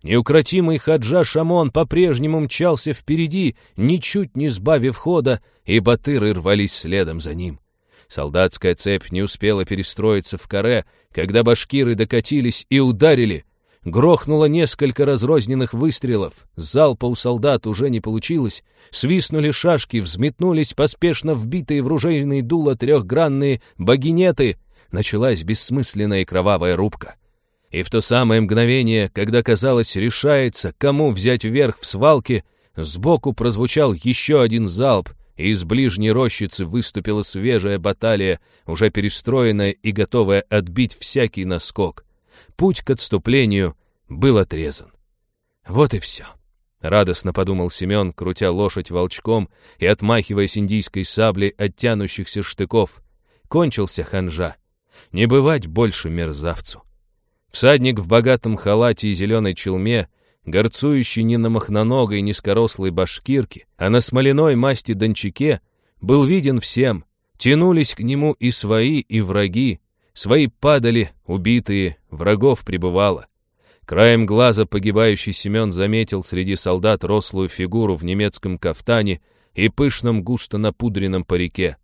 Неукротимый хаджа Шамон по-прежнему мчался впереди, ничуть не сбавив хода, и батыры рвались следом за ним. Солдатская цепь не успела перестроиться в каре, когда башкиры докатились и ударили — Грохнуло несколько разрозненных выстрелов, залпа у солдат уже не получилось, свистнули шашки, взметнулись поспешно вбитые в ружейные дула трехгранные багинеты, началась бессмысленная кровавая рубка. И в то самое мгновение, когда, казалось, решается, кому взять верх в свалке, сбоку прозвучал еще один залп, и из ближней рощицы выступила свежая баталия, уже перестроенная и готовая отбить всякий наскок путь к отступлению был отрезан. Вот и все. Радостно подумал Семен, крутя лошадь волчком и отмахиваясь индийской саблей от тянущихся штыков. Кончился ханжа. Не бывать больше мерзавцу. Всадник в богатом халате и зеленой челме, горцующий не на махноногой низкорослой башкирке, а на смоляной масти дончаке, был виден всем. Тянулись к нему и свои, и враги, Свои падали, убитые, врагов прибывало. Краем глаза погибающий Семен заметил среди солдат рослую фигуру в немецком кафтане и пышном густо напудренном парике.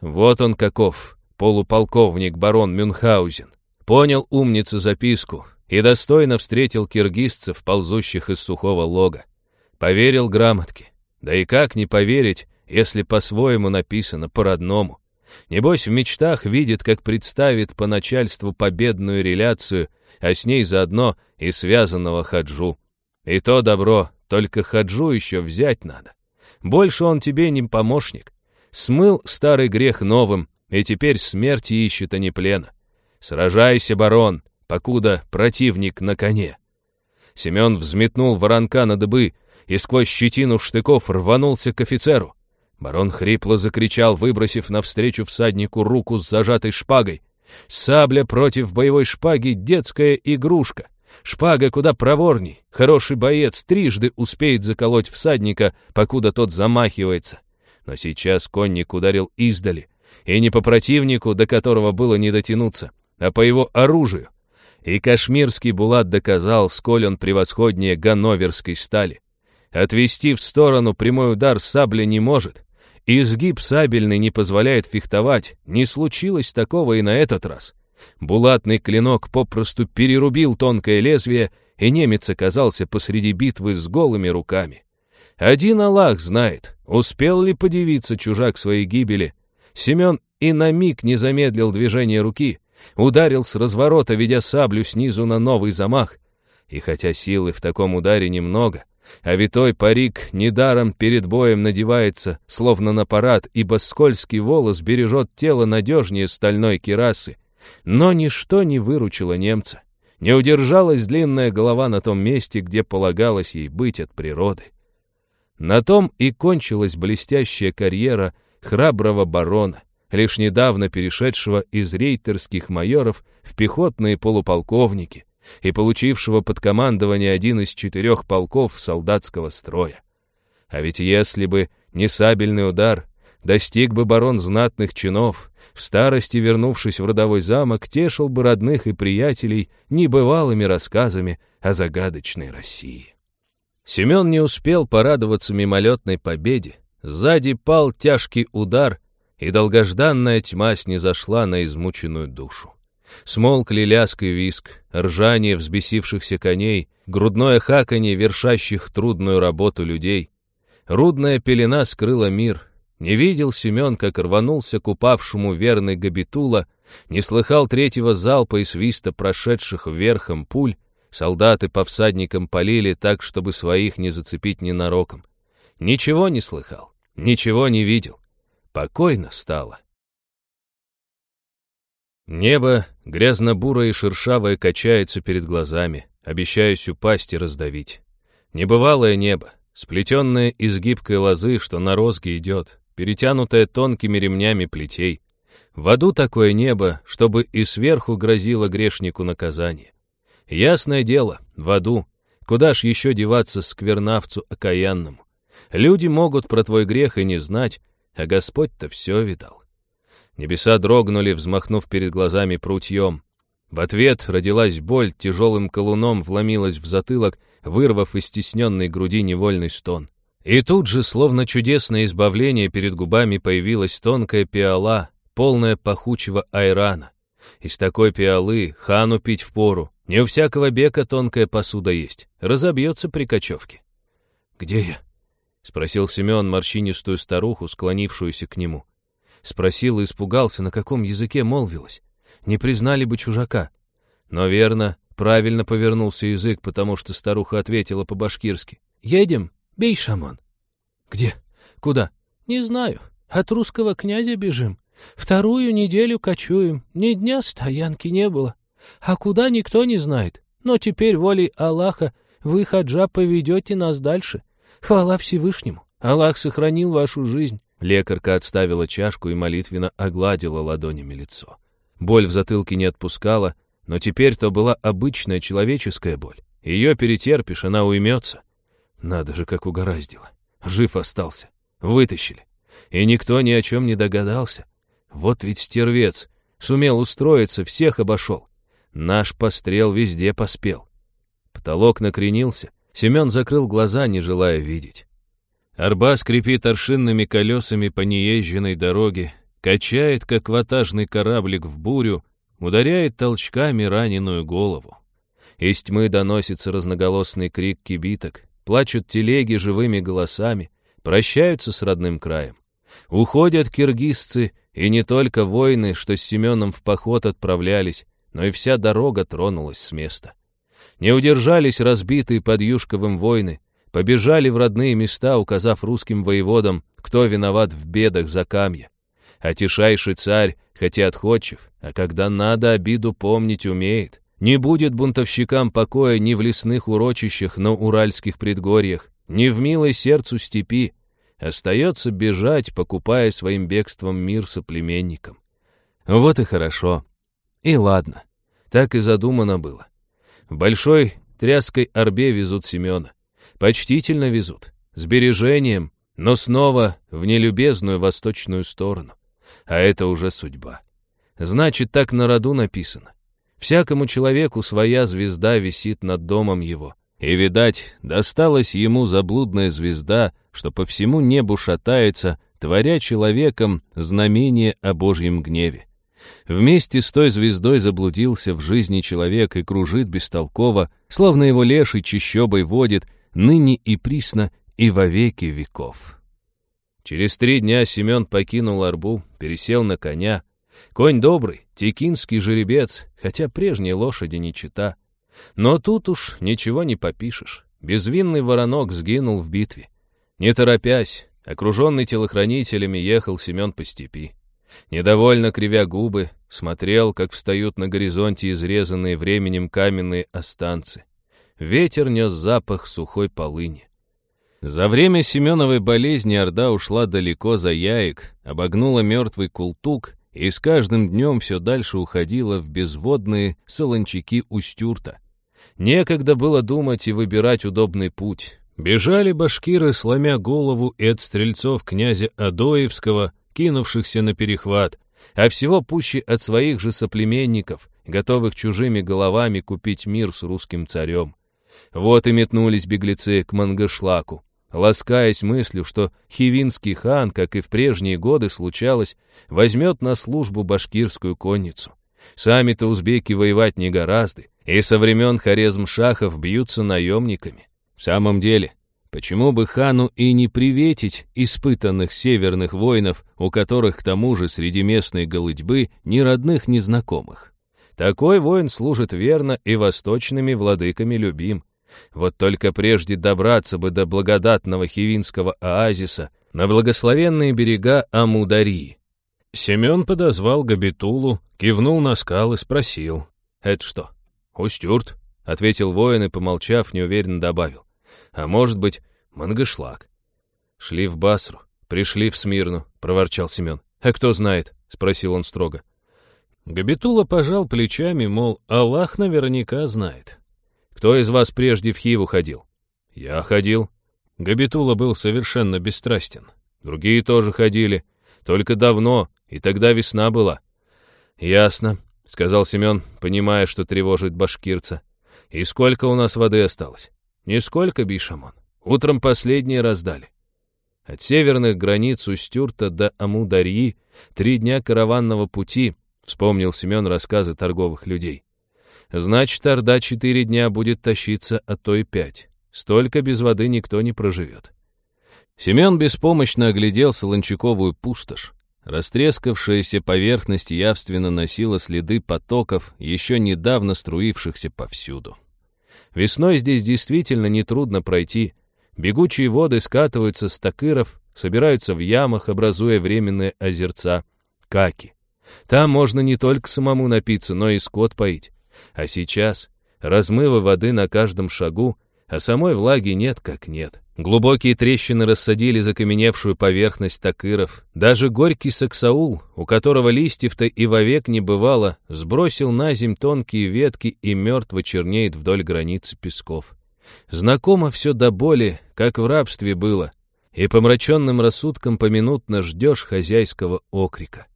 Вот он каков, полуполковник барон Мюнхгаузен. Понял умница записку и достойно встретил киргизцев, ползущих из сухого лога. Поверил грамотке. Да и как не поверить, если по-своему написано, по-родному. Небось, в мечтах видит, как представит по начальству победную реляцию, а с ней заодно и связанного хаджу. И то добро, только хаджу еще взять надо. Больше он тебе не помощник. Смыл старый грех новым, и теперь смерти ищет, а не плена. Сражайся, барон, покуда противник на коне. Семен взметнул воронка на дыбы и сквозь щетину штыков рванулся к офицеру. Барон хрипло закричал, выбросив навстречу всаднику руку с зажатой шпагой. Сабля против боевой шпаги — детская игрушка. Шпага куда проворней. Хороший боец трижды успеет заколоть всадника, покуда тот замахивается. Но сейчас конник ударил издали. И не по противнику, до которого было не дотянуться, а по его оружию. И кашмирский Булат доказал, сколь он превосходнее ганноверской стали. Отвести в сторону прямой удар сабля не может. Изгиб сабельный не позволяет фехтовать. Не случилось такого и на этот раз. Булатный клинок попросту перерубил тонкое лезвие, и немец оказался посреди битвы с голыми руками. Один Аллах знает, успел ли подивиться чужак своей гибели. Семен и на миг не замедлил движение руки, ударил с разворота, ведя саблю снизу на новый замах. И хотя силы в таком ударе немного, а витой парик недаром перед боем надевается, словно на парад, ибо скользкий волос бережет тело надежнее стальной кирасы, но ничто не выручило немца. Не удержалась длинная голова на том месте, где полагалось ей быть от природы. На том и кончилась блестящая карьера храброго барона, лишь недавно перешедшего из рейтерских майоров в пехотные полуполковники и получившего под командование один из четырех полков солдатского строя. А ведь если бы не сабельный удар, достиг бы барон знатных чинов, в старости, вернувшись в родовой замок, тешил бы родных и приятелей небывалыми рассказами о загадочной России. Семен не успел порадоваться мимолетной победе. Сзади пал тяжкий удар, и долгожданная тьма снизошла на измученную душу. Смолкли ляск и виск, ржание взбесившихся коней, грудное хаканье вершащих трудную работу людей. Рудная пелена скрыла мир, не видел Семен, как рванулся к упавшему верный Габитула, не слыхал третьего залпа и свиста прошедших верхом пуль, солдаты по всадникам полили так, чтобы своих не зацепить ненароком. Ничего не слыхал, ничего не видел. Покойно стало. Небо, грязно-бурое и шершавое, качается перед глазами, обещаясь упасть и раздавить. Небывалое небо, сплетенное из гибкой лозы, что на розге идет, перетянутая тонкими ремнями плетей. В аду такое небо, чтобы и сверху грозило грешнику наказание. Ясное дело, в аду. Куда ж еще деваться сквернавцу окаянному? Люди могут про твой грех и не знать, а Господь-то все видал. Небеса дрогнули, взмахнув перед глазами прутьем. В ответ родилась боль, тяжелым колуном вломилась в затылок, вырвав из стесненной груди невольный стон. И тут же, словно чудесное избавление, перед губами появилась тонкая пиала, полная пахучего айрана. Из такой пиалы хану пить впору. Не у всякого бека тонкая посуда есть. Разобьется при кочевке. «Где я?» — спросил Семен морщинистую старуху, склонившуюся к нему. Спросил и испугался, на каком языке молвилась. Не признали бы чужака. Но верно, правильно повернулся язык, потому что старуха ответила по-башкирски. «Едем, Бей, шаман. Где? Куда? Не знаю. От русского князя бежим. Вторую неделю кочуем. Ни дня стоянки не было. А куда никто не знает. Но теперь волей Аллаха вы, хаджа, поведете нас дальше. Хвала Всевышнему. Аллах сохранил вашу жизнь. Лекарка отставила чашку и молитвенно огладила ладонями лицо. Боль в затылке не отпускала, но теперь то была обычная человеческая боль. Ее перетерпишь, она уймется. Надо же, как угораздило. Жив остался. Вытащили. И никто ни о чем не догадался. Вот ведь стервец. Сумел устроиться, всех обошел. Наш пострел везде поспел. Потолок накренился. Семен закрыл глаза, не желая видеть. Арба скрипит аршинными колесами по неезженной дороге, качает, как ватажный кораблик в бурю, ударяет толчками раненую голову. Из тьмы доносится разноголосный крик кибиток, Плачут телеги живыми голосами, прощаются с родным краем. Уходят киргизцы, и не только воины, что с Семеном в поход отправлялись, но и вся дорога тронулась с места. Не удержались разбитые под Юшковым войны, побежали в родные места, указав русским воеводам, кто виноват в бедах за камья. А тишайший царь, хотя отходчив, а когда надо, обиду помнить умеет. Не будет бунтовщикам покоя ни в лесных урочищах на Уральских предгорьях, ни в милой сердцу степи. Остается бежать, покупая своим бегством мир соплеменникам. Вот и хорошо. И ладно. Так и задумано было. В большой тряской орбе везут Семена. Почтительно везут, с бережением, но снова в нелюбезную восточную сторону. А это уже судьба. Значит, так на роду написано. Всякому человеку своя звезда висит над домом его. И, видать, досталась ему заблудная звезда, что по всему небу шатается, творя человеком знамение о Божьем гневе. Вместе с той звездой заблудился в жизни человек и кружит бестолково, словно его леший чащобой водит, ныне и присно, и во веки веков. Через три дня Семен покинул арбу, пересел на коня. Конь добрый, текинский жеребец, хотя прежней лошади не чита. Но тут уж ничего не попишешь. Безвинный воронок сгинул в битве. Не торопясь, окруженный телохранителями, ехал Семен по степи. Недовольно кривя губы, смотрел, как встают на горизонте изрезанные временем каменные останцы. Ветер нес запах сухой полыни. За время Семеновой болезни Орда ушла далеко за Яек, обогнула мертвый култук и с каждым днем все дальше уходила в безводные солончаки Устюрта. Некогда было думать и выбирать удобный путь. Бежали башкиры, сломя голову и от стрельцов князя Адоевского, кинувшихся на перехват, а всего пуще от своих же соплеменников, готовых чужими головами купить мир с русским царем. Вот и метнулись беглецы к Мангашлаку, ласкаясь мыслью, что хивинский хан, как и в прежние годы случалось, возьмет на службу башкирскую конницу. Сами-то узбеки воевать не гораздо, и со времен харезм-шахов бьются наемниками. В самом деле, почему бы хану и не приветить испытанных северных воинов, у которых к тому же среди местной голытьбы ни родных, ни знакомых? Такой воин служит верно и восточными владыками любим. Вот только прежде добраться бы до благодатного хивинского оазиса на благословенные берега Амударии. Семен подозвал Габитулу, кивнул на скалы, спросил. «Это что?» «Устюрт», — ответил воин и, помолчав, неуверенно добавил. «А может быть, Мангышлак». «Шли в Басру, пришли в Смирну», — проворчал Семен. «А кто знает?» — спросил он строго. Габитула пожал плечами, мол, Аллах наверняка знает. «Кто из вас прежде в Хиву ходил?» «Я ходил». Габитула был совершенно бесстрастен. Другие тоже ходили, только давно, и тогда весна была. «Ясно», — сказал Семен, понимая, что тревожит башкирца. «И сколько у нас воды осталось?» «Нисколько, Бишамон. Утром последние раздали». От северных границ Устюрта до Амударьи три дня караванного пути, вспомнил Семен рассказы торговых людей. Значит, Орда четыре дня будет тащиться, а то и пять. Столько без воды никто не проживет. Семен беспомощно оглядел Солончаковую пустошь. Растрескавшаяся поверхность явственно носила следы потоков, еще недавно струившихся повсюду. Весной здесь действительно нетрудно пройти. Бегучие воды скатываются с такыров, собираются в ямах, образуя временные озерца, каки. Там можно не только самому напиться, но и скот поить. А сейчас размывы воды на каждом шагу, а самой влаги нет как нет. Глубокие трещины рассадили закаменевшую поверхность такыров. Даже горький саксаул, у которого листьев-то и вовек не бывало, сбросил на земь тонкие ветки и мертво чернеет вдоль границы песков. Знакомо все до боли, как в рабстве было, и помраченным рассудком поминутно ждешь хозяйского окрика.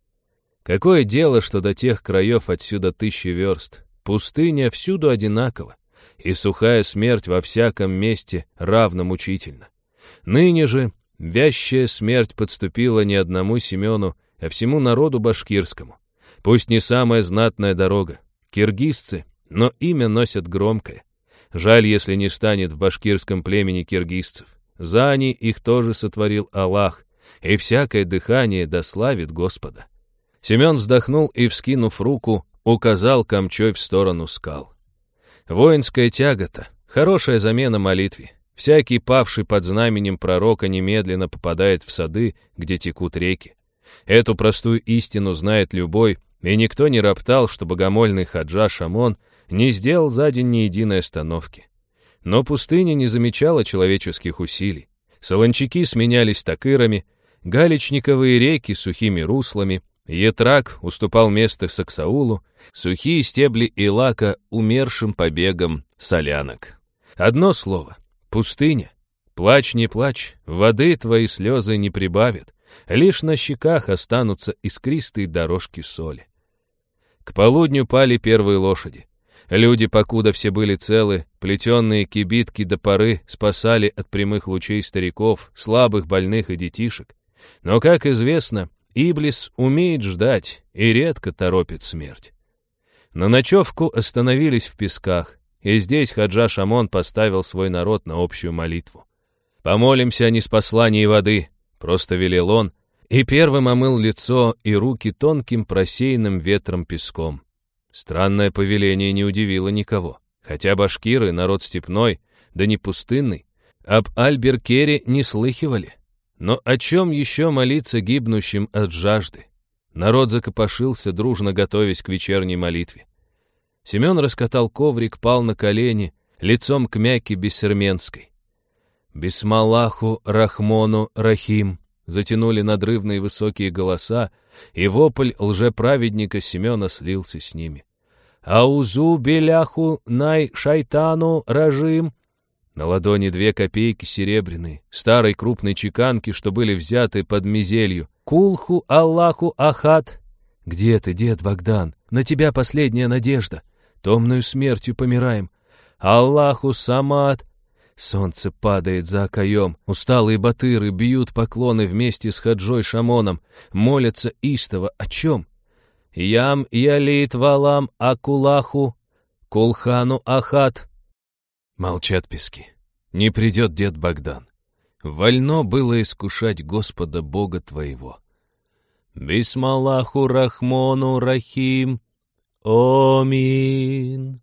Какое дело, что до тех краев отсюда тысячи верст? Пустыня всюду одинакова и сухая смерть во всяком месте равно мучительно. Ныне же вящая смерть подступила не одному Семену, а всему народу башкирскому. Пусть не самая знатная дорога, киргизцы, но имя носят громкое. Жаль, если не станет в башкирском племени киргизцев. За они их тоже сотворил Аллах, и всякое дыхание дославит Господа. Семен вздохнул и, вскинув руку, указал камчой в сторону скал. Воинская тягота — хорошая замена молитве. Всякий, павший под знаменем пророка, немедленно попадает в сады, где текут реки. Эту простую истину знает любой, и никто не роптал, что богомольный хаджа Шамон не сделал за день ни единой остановки. Но пустыня не замечала человеческих усилий. Солончаки сменялись такырами, галечниковые реки сухими руслами, Етрак уступал место Саксаулу, сухие стебли Илака умершим побегам, солянок. Одно слово — пустыня. Плачь, не плачь, воды твои слезы не прибавят, лишь на щеках останутся искристые дорожки соли. К полудню пали первые лошади. Люди, покуда все были целы, плетенные кибитки до поры спасали от прямых лучей стариков, слабых, больных и детишек. Но, как известно, Иблис умеет ждать и редко торопит смерть. На ночевку остановились в песках, и здесь Хаджа Шамон поставил свой народ на общую молитву. «Помолимся о неспослании воды», — просто велел он, и первым омыл лицо и руки тонким просеянным ветром песком. Странное повеление не удивило никого. Хотя башкиры, народ степной, да не пустынный, об Альберкере не слыхивали. Но о чем еще молиться гибнущим от жажды? Народ закопошился, дружно готовясь к вечерней молитве. Семен раскатал коврик, пал на колени, лицом к мяке бессерменской. «Бисмалаху, Рахмону, Рахим!» затянули надрывные высокие голоса, и вопль лжеправедника Семена слился с ними. «Аузу беляху най шайтану рожим!» На ладони две копейки серебряные, старой крупной чеканки, что были взяты под мизелью. «Кулху Аллаху Ахат!» «Где ты, дед Богдан? На тебя последняя надежда. Томную смертью помираем. Аллаху Самат!» Солнце падает за окоем. Усталые батыры бьют поклоны вместе с хаджой Шамоном. Молятся истово. О чем? Ям ялит валам акулаху, кулхану ахат. Молчат пески. Не придет дед Богдан. Вольно было искушать Господа Бога твоего. Бисмалаху рахмону рахим. Омин.